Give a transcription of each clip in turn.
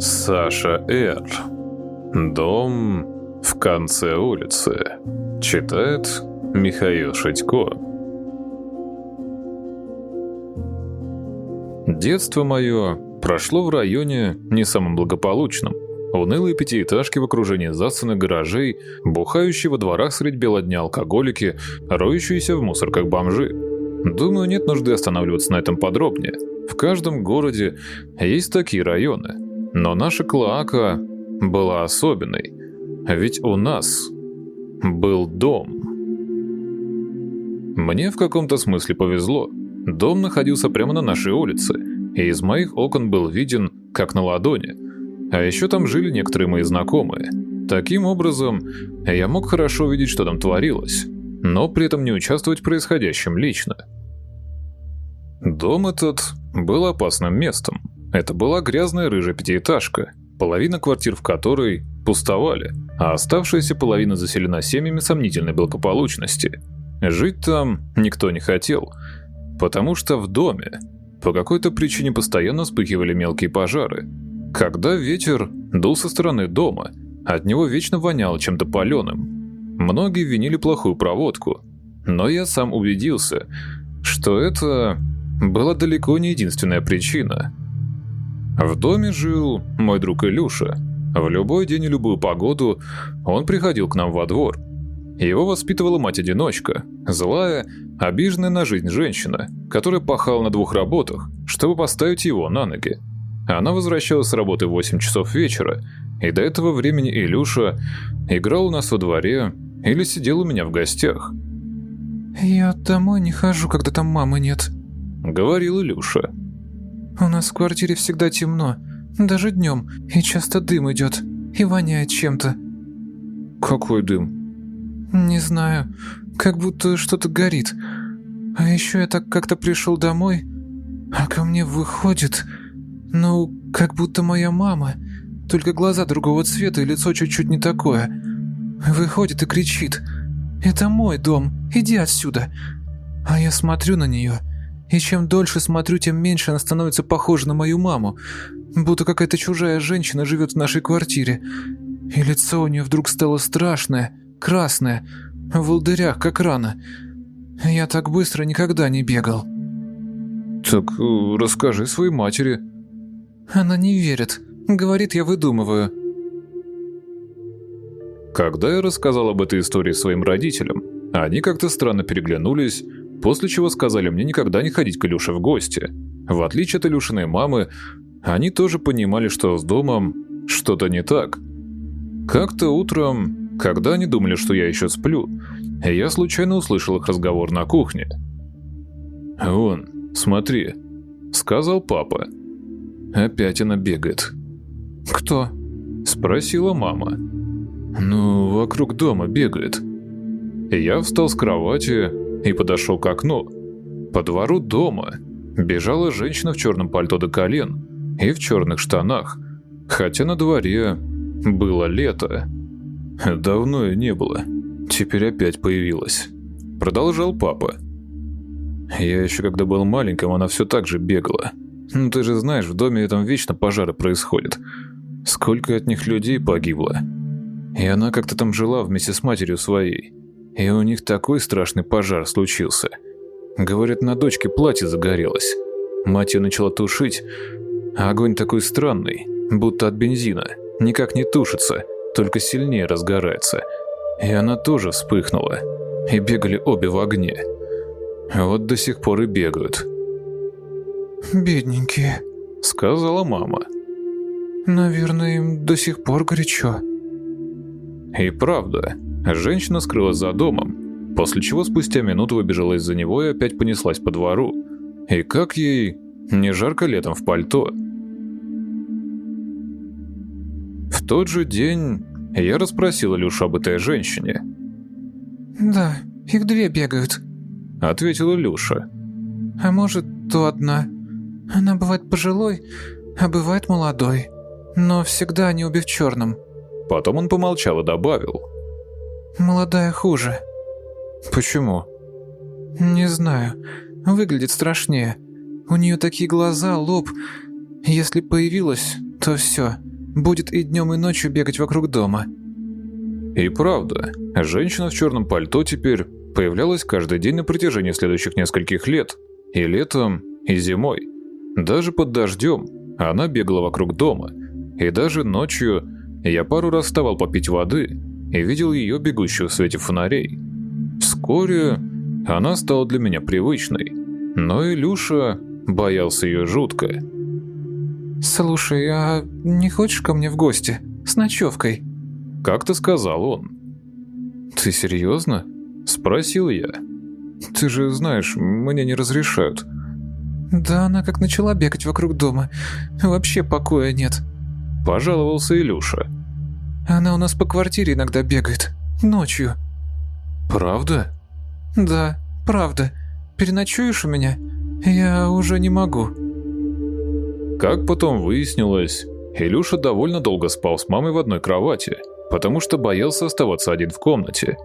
Саша Р. Дом в конце улицы. Читает Михаил Шитько. Детство мое прошло в районе не самым благополучным. Унылые пятиэтажки в окружении засанных гаражей, бухающие во дворах средь бела дня алкоголики, роющиеся в мусорках бомжи. Думаю, нет нужды останавливаться на этом подробнее. В каждом городе есть такие районы. Но наша Клоака была особенной. Ведь у нас был дом. Мне в каком-то смысле повезло. Дом находился прямо на нашей улице, и из моих окон был виден как на ладони. А еще там жили некоторые мои знакомые. Таким образом, я мог хорошо видеть, что там творилось, но при этом не участвовать в происходящем лично. Дом этот был опасным местом. Это была грязная рыжая пятиэтажка, половина квартир в которой пустовали, а оставшаяся половина заселена семьями сомнительной благополучности. Жить там никто не хотел, потому что в доме по какой-то причине постоянно вспыхивали мелкие пожары. Когда ветер дул со стороны дома, от него вечно воняло чем-то паленым. Многие винили плохую проводку, но я сам убедился, что это была далеко не единственная причина. В доме жил мой друг Илюша. В любой день и любую погоду он приходил к нам во двор. Его воспитывала мать-одиночка, злая, обиженная на жизнь женщина, которая пахала на двух работах, чтобы поставить его на ноги. Она возвращалась с работы в 8 часов вечера, и до этого времени Илюша играл у нас во дворе или сидел у меня в гостях. «Я домой не хожу, когда там мамы нет», — говорил Илюша. «У нас в квартире всегда темно, даже днем, и часто дым идет, и воняет чем-то». «Какой дым?» «Не знаю, как будто что-то горит. А еще я так как-то пришел домой, а ко мне выходит, ну, как будто моя мама, только глаза другого цвета и лицо чуть-чуть не такое. Выходит и кричит, «Это мой дом, иди отсюда!» А я смотрю на нее, и чем дольше смотрю, тем меньше она становится похожа на мою маму, будто какая-то чужая женщина живет в нашей квартире. И лицо у нее вдруг стало страшное, красное, в волдырях, как рана. Я так быстро никогда не бегал. «Так э, расскажи своей матери». Она не верит. Говорит, я выдумываю. Когда я рассказал об этой истории своим родителям, они как-то странно переглянулись, после чего сказали мне никогда не ходить к Илюше в гости. В отличие от Илюшиной мамы, они тоже понимали, что с домом что-то не так. Как-то утром, когда они думали, что я еще сплю, я случайно услышал их разговор на кухне. «Вон, смотри», — сказал папа. «Опять она бегает». «Кто?» — спросила мама. «Ну, вокруг дома бегает». Я встал с кровати и подошел к окну. По двору дома бежала женщина в черном пальто до колен и в черных штанах, хотя на дворе было лето. Давно ее не было, теперь опять появилась. Продолжал папа. Я еще когда был маленьким, она все так же бегала. Ну ты же знаешь, в доме этом вечно пожары происходят. Сколько от них людей погибло. И она как-то там жила вместе с матерью своей. И у них такой страшный пожар случился. Говорят, на дочке платье загорелось. Мать ее начала тушить, а огонь такой странный, будто от бензина. Никак не тушится, только сильнее разгорается. И она тоже вспыхнула. И бегали обе в огне. Вот до сих пор и бегают. «Бедненькие», — сказала мама. «Наверное, им до сих пор горячо». И правда, женщина скрылась за домом, после чего спустя минуту выбежала из-за него и опять понеслась по двору. И как ей не жарко летом в пальто. В тот же день я расспросил Илюшу об этой женщине. «Да, их две бегают», — ответила Илюша. «А может, то одна. Она бывает пожилой, а бывает молодой. Но всегда они обе в черном». Потом он помолчал и добавил. «Молодая хуже». «Почему?» «Не знаю. Выглядит страшнее. У нее такие глаза, лоб. Если появилась, то все. будет и днем, и ночью бегать вокруг дома. И правда, женщина в черном пальто теперь появлялась каждый день на протяжении следующих нескольких лет. И летом, и зимой. Даже под дождем она бегала вокруг дома. И даже ночью я пару раз вставал попить воды и видел ее бегущую в свете фонарей. Вскоре она стала для меня привычной. Но Илюша боялся ее жутко. «Слушай, а не хочешь ко мне в гости? С ночевкой?» Как-то сказал он. «Ты серьезно?» Спросил я. «Ты же знаешь, мне не разрешают». «Да она как начала бегать вокруг дома. Вообще покоя нет». Пожаловался Илюша. «Она у нас по квартире иногда бегает. Ночью». «Правда?» «Да, правда. Переночуешь у меня? Я уже не могу». Как потом выяснилось, Илюша довольно долго спал с мамой в одной кровати, потому что боялся оставаться один в комнате.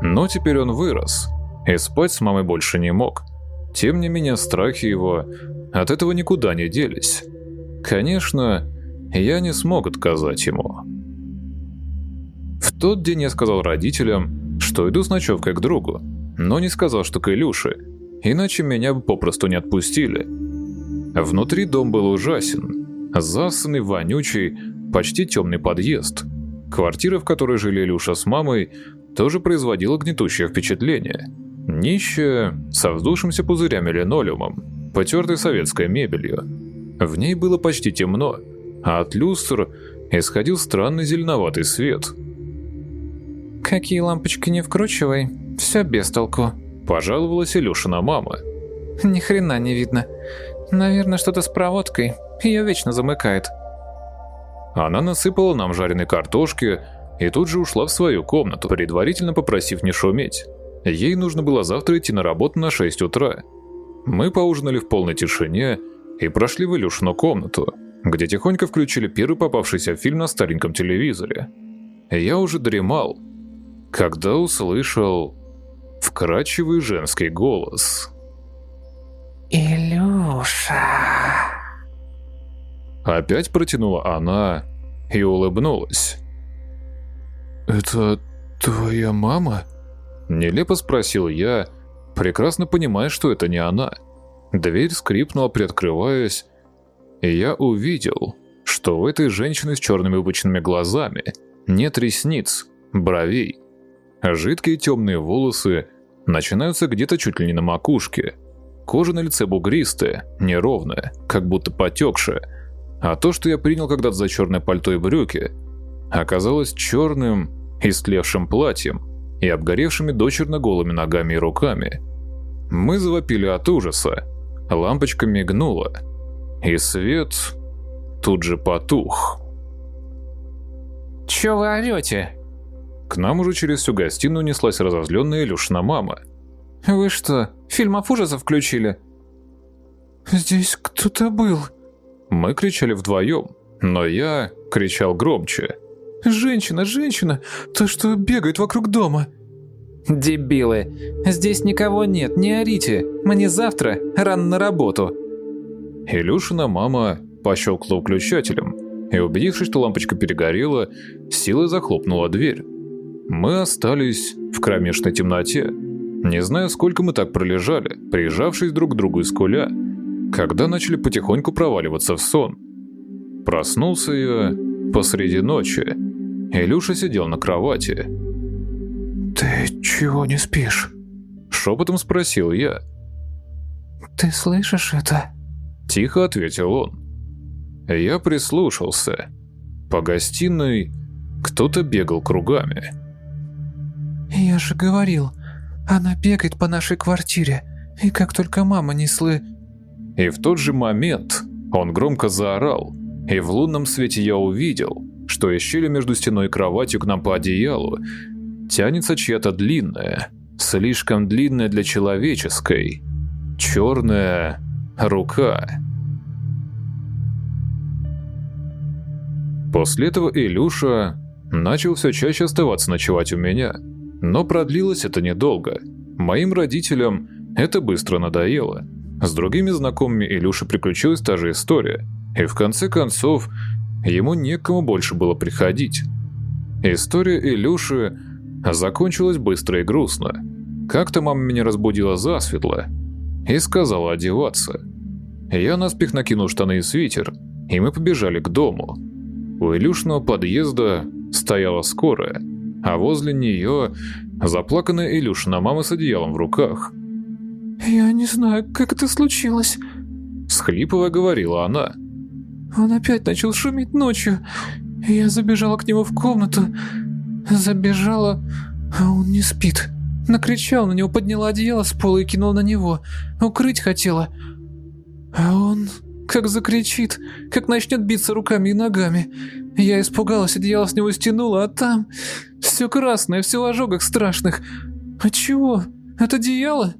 Но теперь он вырос, и спать с мамой больше не мог. Тем не менее, страхи его от этого никуда не делись. Конечно, я не смог отказать ему. В тот день я сказал родителям, что иду с ночевкой к другу, но не сказал, что к Илюше, иначе меня бы попросту не отпустили. Внутри дом был ужасен. Засанный, вонючий, почти темный подъезд. Квартира, в которой жили Илюша с мамой, тоже производила гнетущее впечатление. Нищая, со вздувшимся пузырями линолеумом, потертой советской мебелью. В ней было почти темно, а от люстр исходил странный зеленоватый свет. «Какие лампочки не вкручивай, все без толку», – пожаловалась Илюшина мама. «Ни хрена не видно. Наверное, что-то с проводкой. Ее вечно замыкает». Она насыпала нам жареной картошки и тут же ушла в свою комнату, предварительно попросив не шуметь. Ей нужно было завтра идти на работу на 6 утра. Мы поужинали в полной тишине и прошли в Илюшину комнату, где тихонько включили первый попавшийся фильм на стареньком телевизоре. Я уже дремал, когда услышал вкрадчивый женский голос. «Илюша!» Опять протянула она и улыбнулась. «Это твоя мама?» Нелепо спросил я, прекрасно понимая, что это не она. Дверь скрипнула, приоткрываясь, и я увидел, что у этой женщины с черными выпученными глазами нет ресниц, бровей. Жидкие темные волосы начинаются где-то чуть ли не на макушке. Кожа на лице бугристая, неровная, как будто потекшая. А то, что я принял когда-то за черное пальто и брюки, оказалось черным, истлевшим платьем и обгоревшими дочерно голыми ногами и руками. Мы завопили от ужаса. Лампочка мигнула, и свет тут же потух. «Чё вы орёте?» К нам уже через всю гостиную неслась разозленная Илюшина мама. «Вы что, фильмов ужасов включили?» «Здесь кто-то был». Мы кричали вдвоем, но я кричал громче. «Женщина, женщина! То, что бегает вокруг дома!» «Дебилы! Здесь никого нет, не орите! Мне завтра рано на работу!» Илюшина мама пощелкала включателем и, убедившись, что лампочка перегорела, силой захлопнула дверь. Мы остались в кромешной темноте. Не знаю, сколько мы так пролежали, прижавшись друг к другу из куля, когда начали потихоньку проваливаться в сон. Проснулся я посреди ночи. Илюша сидел на кровати. «Ты чего не спишь?» Шепотом спросил я. «Ты слышишь это?» Тихо ответил он. Я прислушался. По гостиной кто-то бегал кругами. «Я же говорил, она бегает по нашей квартире, и как только мама не слы...» И в тот же момент он громко заорал, и в лунном свете я увидел, что из щели между стеной и кроватью к нам по одеялу тянется чья-то длинная, слишком длинная для человеческой, черная рука. После этого Илюша начал все чаще оставаться ночевать у меня, но продлилось это недолго. Моим родителям это быстро надоело. С другими знакомыми Илюши приключилась та же история, и в конце концов ему некому больше было приходить. История Илюши закончилась быстро и грустно. Как-то мама меня разбудила засветло и сказала одеваться. Я наспех накинул штаны и свитер, и мы побежали к дому. У Илюшного подъезда стояла скорая, а возле нее заплаканная Илюшина мама с одеялом в руках. «Я не знаю, как это случилось», — схлипывая говорила она. «Он опять начал шуметь ночью. Я забежала к нему в комнату. Забежала, а он не спит. Накричал на него, подняла одеяло с пола и кинула на него. Укрыть хотела. А он как закричит, как начнет биться руками и ногами. Я испугалась, одеяло с него стянула, а там все красное, все в ожогах страшных. А чего? От одеяла?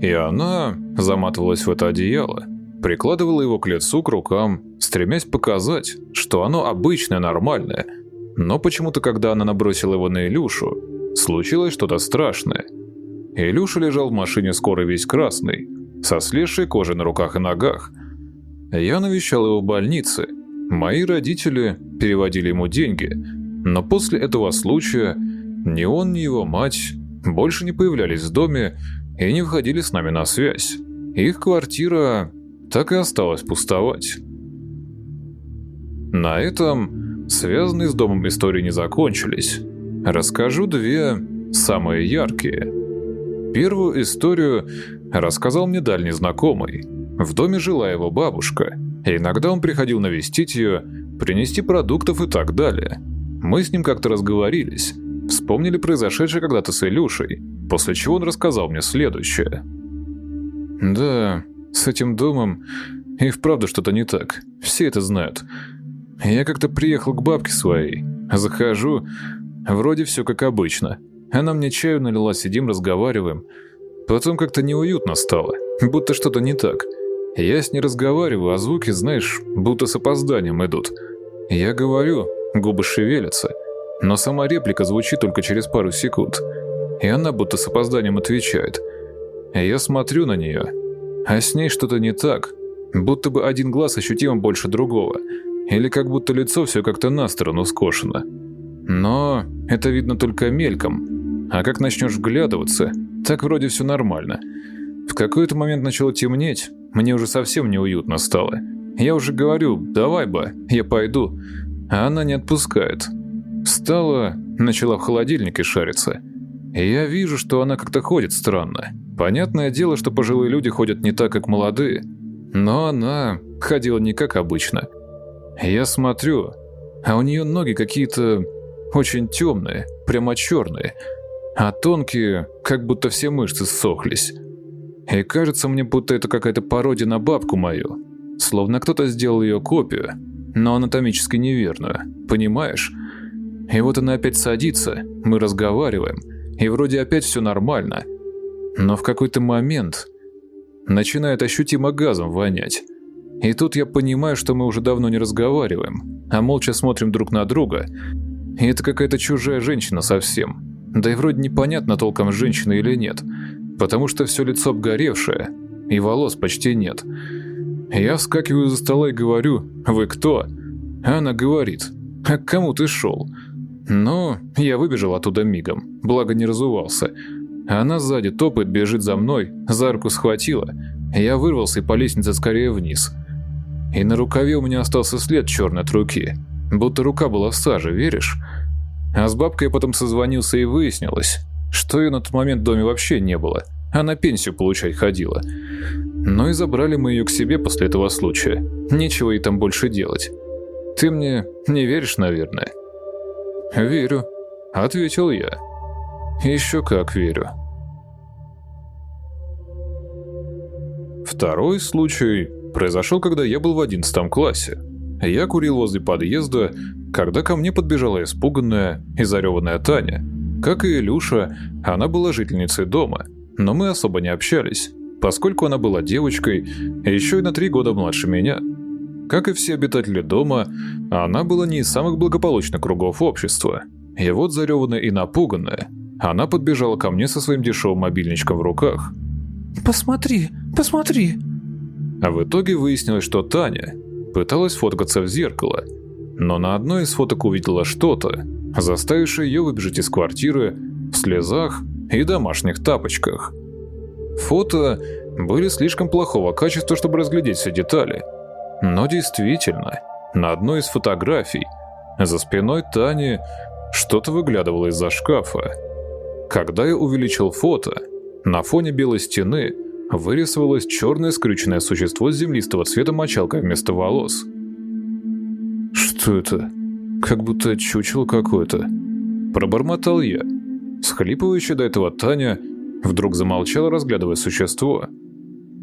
И она заматывалась в это одеяло, прикладывала его к лицу, к рукам, стремясь показать, что оно обычное, нормальное. Но почему-то, когда она набросила его на Илюшу, случилось что-то страшное. Илюша лежал в машине скорой весь красный, со слезшей кожей на руках и ногах. Я навещал его в больнице. Мои родители переводили ему деньги, но после этого случая ни он, ни его мать больше не появлялись в доме и не входили с нами на связь. Их квартира так и осталась пустовать. На этом связанные с домом истории не закончились. Расскажу две самые яркие. Первую историю рассказал мне дальний знакомый. В доме жила его бабушка. Иногда он приходил навестить ее, принести продуктов и так далее. Мы с ним как-то разговорились, вспомнили произошедшее когда-то с Илюшей, после чего он рассказал мне следующее. «Да, с этим домом и вправду что-то не так, все это знают. Я как-то приехал к бабке своей, захожу, вроде все как обычно. Она мне чаю налила, сидим, разговариваем. Потом как-то неуютно стало, будто что-то не так. Я с ней разговариваю, а звуки, знаешь, будто с опозданием идут. Я говорю, губы шевелятся, но сама реплика звучит только через пару секунд. И она будто с опозданием отвечает. Я смотрю на нее, а с ней что-то не так, будто бы один глаз ощутимо больше другого, или как будто лицо все как-то на сторону скошено. Но это видно только мельком, а как начнешь вглядываться, так вроде все нормально. В какой-то момент начало темнеть, мне уже совсем неуютно стало. Я уже говорю, давай бы, я пойду, а она не отпускает. Встала, начала в холодильнике шариться. И я вижу, что она как-то ходит странно. Понятное дело, что пожилые люди ходят не так, как молодые. Но она ходила не как обычно. Я смотрю, а у нее ноги какие-то очень темные, прямо черные, а тонкие, как будто все мышцы ссохлись. И кажется мне, будто это какая-то пародия на бабку мою. Словно кто-то сделал ее копию, но анатомически неверную, понимаешь? И вот она опять садится, мы разговариваем, и вроде опять все нормально. Но в какой-то момент начинает ощутимо газом вонять. И тут я понимаю, что мы уже давно не разговариваем, а молча смотрим друг на друга. И это какая-то чужая женщина совсем. Да и вроде непонятно толком, женщина или нет потому что все лицо обгоревшее, и волос почти нет. Я вскакиваю за стола и говорю «Вы кто?». Она говорит «А к кому ты шел?». Но я выбежал оттуда мигом, благо не разувался. Она сзади топает, бежит за мной, за руку схватила. Я вырвался и по лестнице скорее вниз. И на рукаве у меня остался след черной от руки, будто рука была в саже, веришь? А с бабкой я потом созвонился и выяснилось, что ее на тот момент в доме вообще не было. Она пенсию получать ходила. Но и забрали мы ее к себе после этого случая. Нечего ей там больше делать. Ты мне не веришь, наверное? Верю, ответил я. Еще как верю. Второй случай произошел, когда я был в одиннадцатом классе. Я курил возле подъезда, когда ко мне подбежала испуганная и зареванная Таня. Как и Илюша, она была жительницей дома, но мы особо не общались, поскольку она была девочкой, еще и на три года младше меня. Как и все обитатели дома, она была не из самых благополучных кругов общества. И вот зареванная и напуганная, она подбежала ко мне со своим дешевым мобильничком в руках. «Посмотри, посмотри!» А в итоге выяснилось, что Таня пыталась фоткаться в зеркало, но на одной из фоток увидела что-то, заставившее ее выбежать из квартиры в слезах и домашних тапочках. Фото были слишком плохого качества, чтобы разглядеть все детали. Но действительно, на одной из фотографий за спиной Тани что-то выглядывало из-за шкафа. Когда я увеличил фото, на фоне белой стены вырисовалось черное скрюченное существо с землистого цвета мочалкой вместо волос. «Что это? Как будто чучело какое-то». Пробормотал я. Схлипывающая до этого Таня вдруг замолчала, разглядывая существо.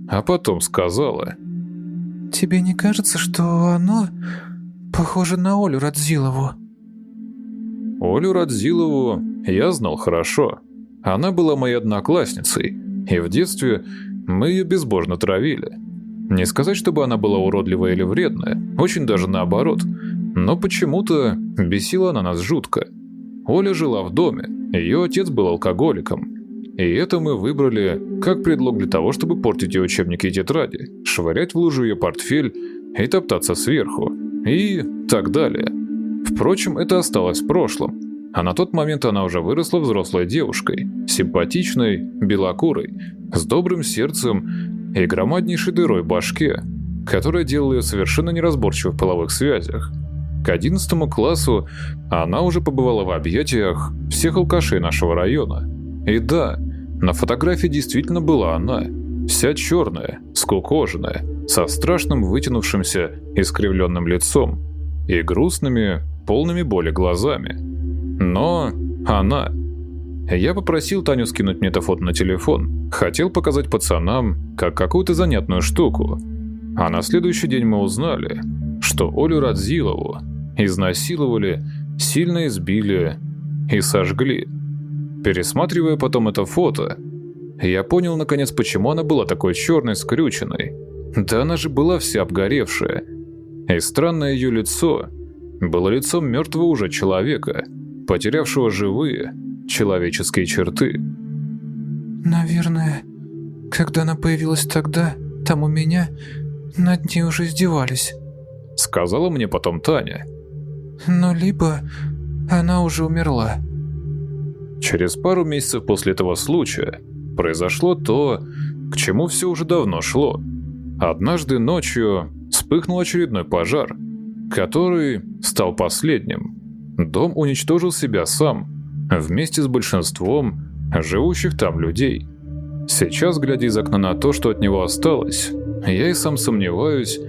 А потом сказала. «Тебе не кажется, что оно похоже на Олю Радзилову?» Олю Радзилову я знал хорошо. Она была моей одноклассницей, и в детстве мы ее безбожно травили. Не сказать, чтобы она была уродливая или вредная, очень даже наоборот. Но почему-то бесила она нас жутко. Оля жила в доме, ее отец был алкоголиком. И это мы выбрали как предлог для того, чтобы портить ее учебники и тетради, швырять в лужу ее портфель и топтаться сверху. И так далее. Впрочем, это осталось в прошлом. А на тот момент она уже выросла взрослой девушкой, симпатичной, белокурой, с добрым сердцем и громаднейшей дырой в башке, которая делала ее совершенно неразборчивой в половых связях. К одиннадцатому классу она уже побывала в объятиях всех алкашей нашего района. И да, на фотографии действительно была она, вся черная, скукоженная, со страшным вытянувшимся искривленным лицом и грустными, полными боли глазами. Но она... Я попросил Таню скинуть мне это фото на телефон. Хотел показать пацанам, как какую-то занятную штуку. А на следующий день мы узнали, что Олю Радзилову изнасиловали, сильно избили и сожгли. Пересматривая потом это фото, я понял наконец, почему она была такой черной, скрюченной. Да она же была вся обгоревшая. И странное ее лицо было лицом мертвого уже человека, потерявшего живые человеческие черты. «Наверное, когда она появилась тогда, там у меня, над ней уже издевались», — сказала мне потом Таня. «Но либо она уже умерла». Через пару месяцев после этого случая произошло то, к чему все уже давно шло. Однажды ночью вспыхнул очередной пожар — который стал последним. Дом уничтожил себя сам, вместе с большинством живущих там людей. Сейчас, глядя из окна на то, что от него осталось, я и сам сомневаюсь,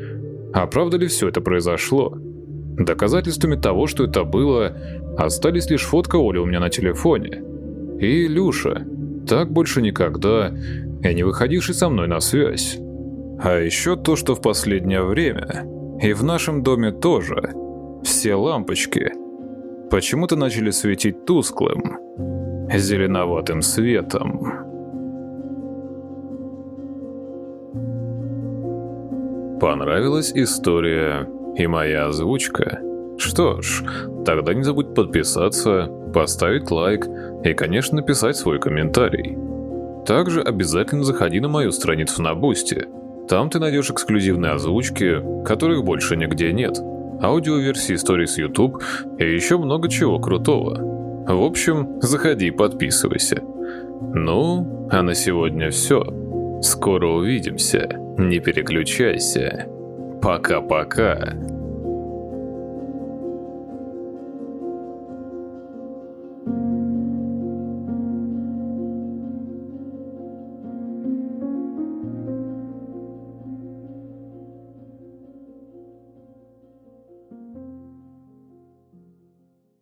а правда ли все это произошло. Доказательствами того, что это было, остались лишь фотка Оли у меня на телефоне. И Илюша, так больше никогда и не выходивший со мной на связь. А еще то, что в последнее время и в нашем доме тоже. Все лампочки почему-то начали светить тусклым, зеленоватым светом. Понравилась история и моя озвучка? Что ж, тогда не забудь подписаться, поставить лайк и, конечно, написать свой комментарий. Также обязательно заходи на мою страницу на Boosty – там ты найдешь эксклюзивные озвучки, которых больше нигде нет, аудиоверсии историй с YouTube и еще много чего крутого. В общем, заходи и подписывайся. Ну, а на сегодня все. Скоро увидимся. Не переключайся. Пока-пока.